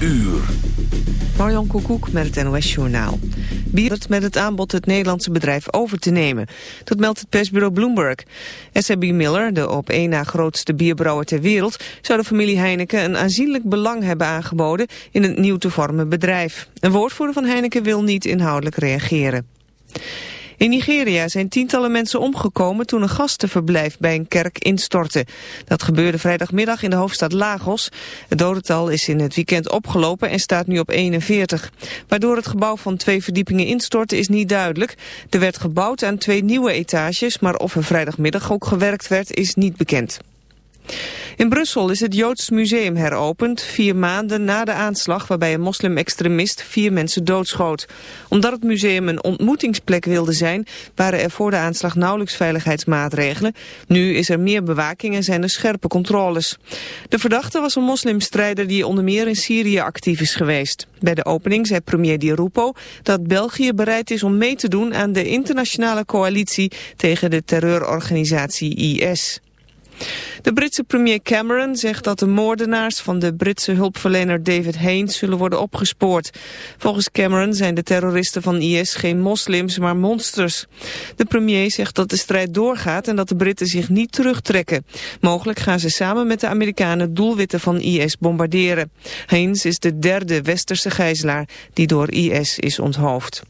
uur. Marjan Koekoek met het NOS Journaal. Bier met het aanbod het Nederlandse bedrijf over te nemen. Dat meldt het persbureau Bloomberg. SAB Miller, de op één na grootste bierbrouwer ter wereld... zou de familie Heineken een aanzienlijk belang hebben aangeboden... in een nieuw te vormen bedrijf. Een woordvoerder van Heineken wil niet inhoudelijk reageren. In Nigeria zijn tientallen mensen omgekomen toen een gastenverblijf bij een kerk instortte. Dat gebeurde vrijdagmiddag in de hoofdstad Lagos. Het dodental is in het weekend opgelopen en staat nu op 41. Waardoor het gebouw van twee verdiepingen instortte is niet duidelijk. Er werd gebouwd aan twee nieuwe etages, maar of er vrijdagmiddag ook gewerkt werd is niet bekend. In Brussel is het Joods Museum heropend, vier maanden na de aanslag waarbij een moslim-extremist vier mensen doodschoot. Omdat het museum een ontmoetingsplek wilde zijn, waren er voor de aanslag nauwelijks veiligheidsmaatregelen. Nu is er meer bewaking en zijn er scherpe controles. De verdachte was een moslimstrijder die onder meer in Syrië actief is geweest. Bij de opening zei premier Di Rupo dat België bereid is om mee te doen aan de internationale coalitie tegen de terreurorganisatie IS. De Britse premier Cameron zegt dat de moordenaars van de Britse hulpverlener David Haynes zullen worden opgespoord. Volgens Cameron zijn de terroristen van IS geen moslims, maar monsters. De premier zegt dat de strijd doorgaat en dat de Britten zich niet terugtrekken. Mogelijk gaan ze samen met de Amerikanen doelwitten van IS bombarderen. Haynes is de derde westerse gijzelaar die door IS is onthoofd.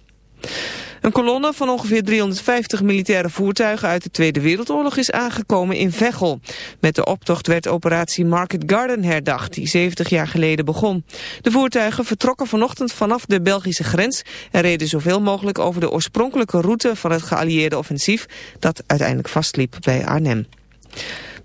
Een kolonne van ongeveer 350 militaire voertuigen uit de Tweede Wereldoorlog is aangekomen in Veghel. Met de optocht werd operatie Market Garden herdacht, die 70 jaar geleden begon. De voertuigen vertrokken vanochtend vanaf de Belgische grens en reden zoveel mogelijk over de oorspronkelijke route van het geallieerde offensief dat uiteindelijk vastliep bij Arnhem.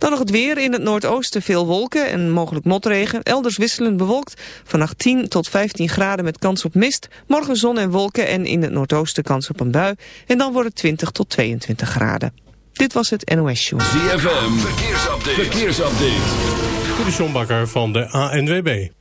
Dan nog het weer. In het noordoosten veel wolken en mogelijk motregen. Elders wisselend bewolkt. Vannacht 10 tot 15 graden met kans op mist. Morgen zon en wolken en in het noordoosten kans op een bui. En dan wordt het 20 tot 22 graden. Dit was het NOS Show. ZFM. Verkeersupdate. Verkeersupdate. De van de ANWB.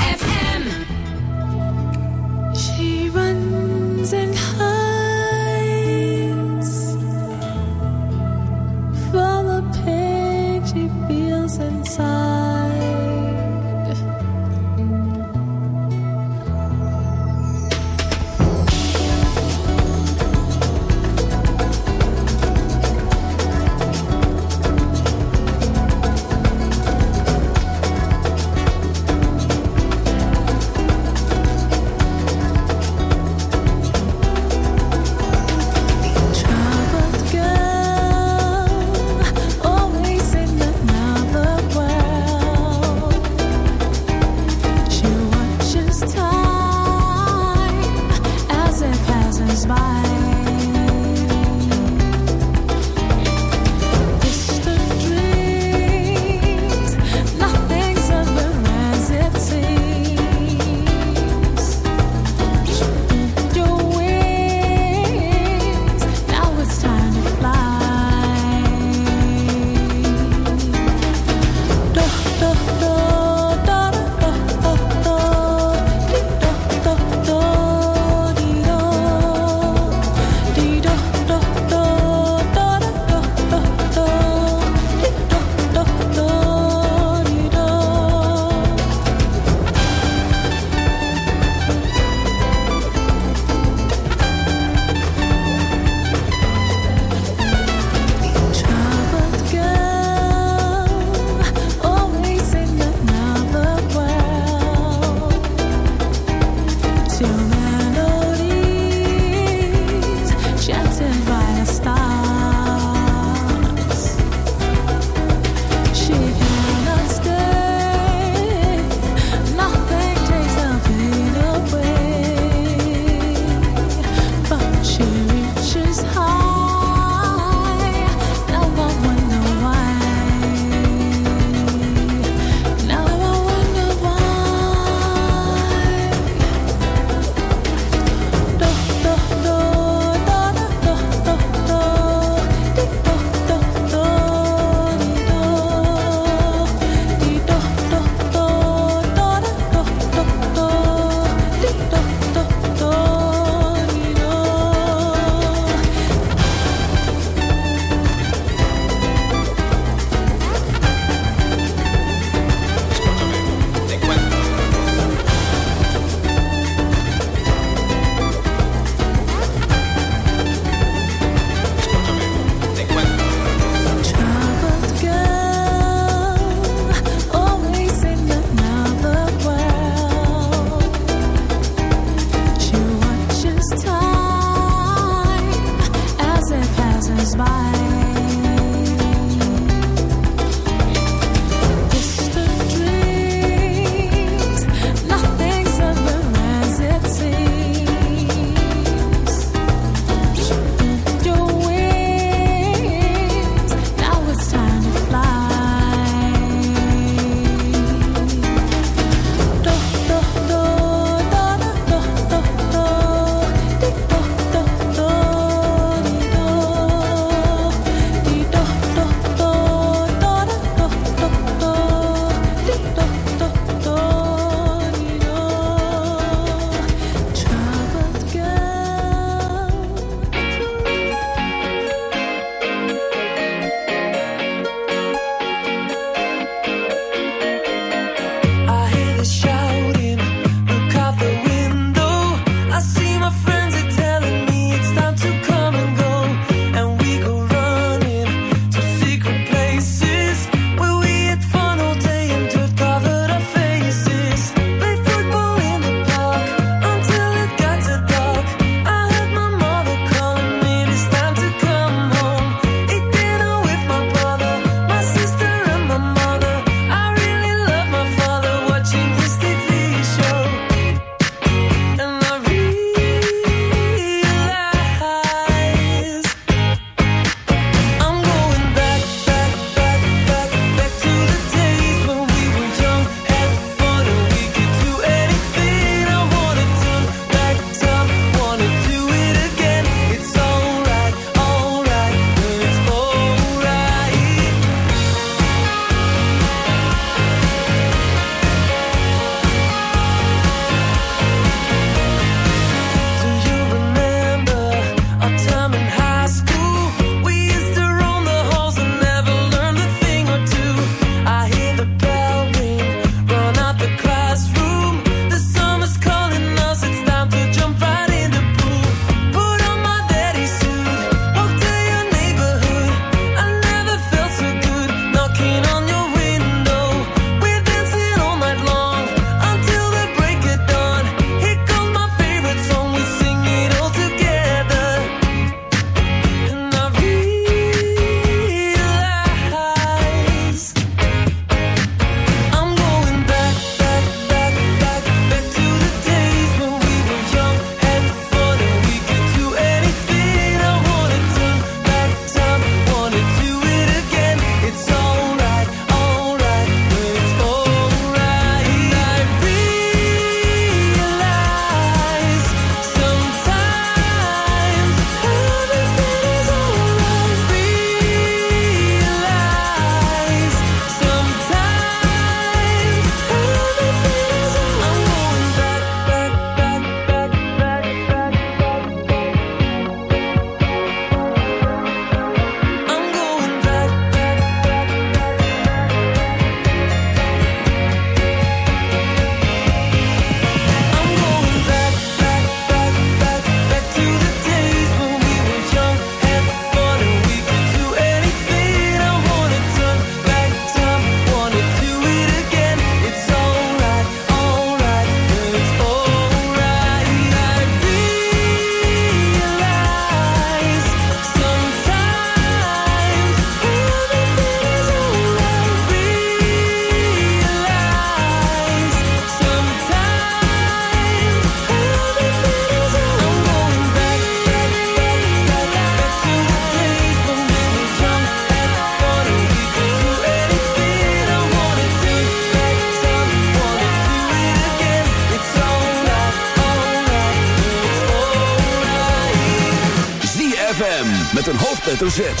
hoofdletter Z.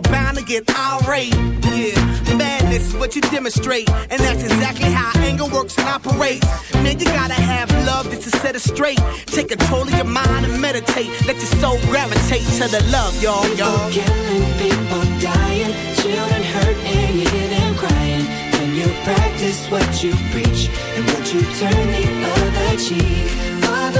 you're bound to get irate. Yeah, madness is what you demonstrate, and that's exactly how anger works and operates. Man, you gotta have love just to set it straight. Take control of your mind and meditate. Let your soul gravitate to the love, y'all, y'all. People killing, people dying, children hurt, and you hear them crying. When you practice what you preach, and what you turn the other cheek, Father.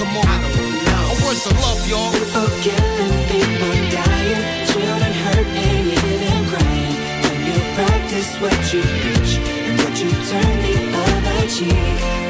Come on. I don't know. Where's the love, y'all? People killing, people dying, children hurt and even crying. When you practice what you preach and what you turn the other cheek.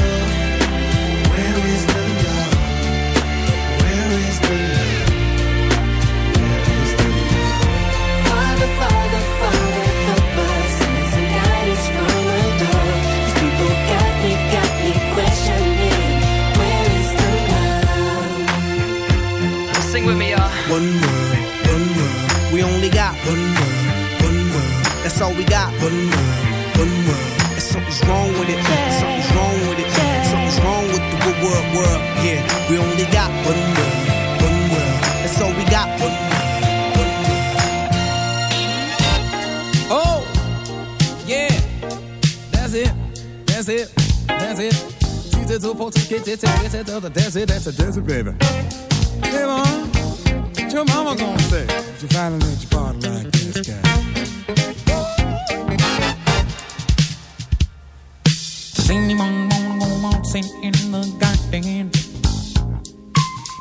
One world, one world. We only got one world, one world. That's all we got. One world, one world. And something's wrong with it. Something's wrong with it. Something's wrong with the good world, world. Yeah, we only got one world, one world. That's all we got. One world, one world. Oh, yeah, that's it, that's it, that's it. To two, four, two, get it, get it, that's it, that's it, that's it, baby. Hey, mom, what your mama gonna say? You finally let your body like this guy. Does anyone wanna go waltzing in the garden?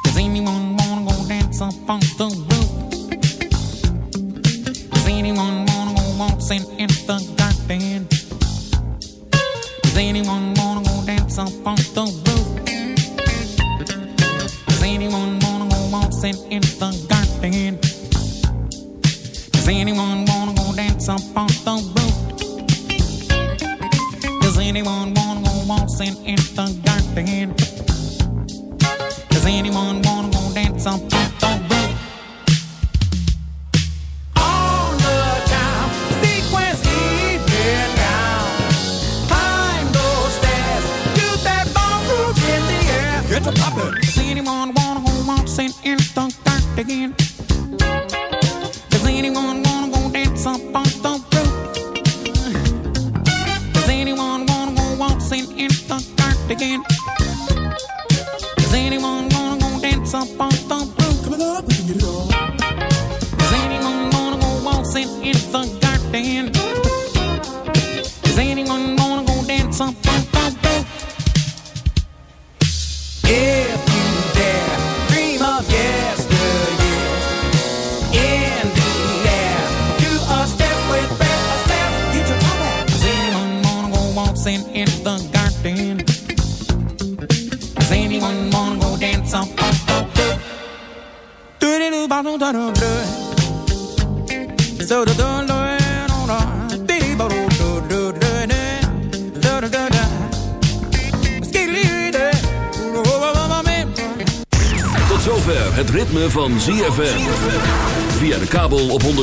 Does anyone wanna go dance up on the roof? Does anyone wanna go waltzing in the garden? Does anyone wanna go dance up on the roof?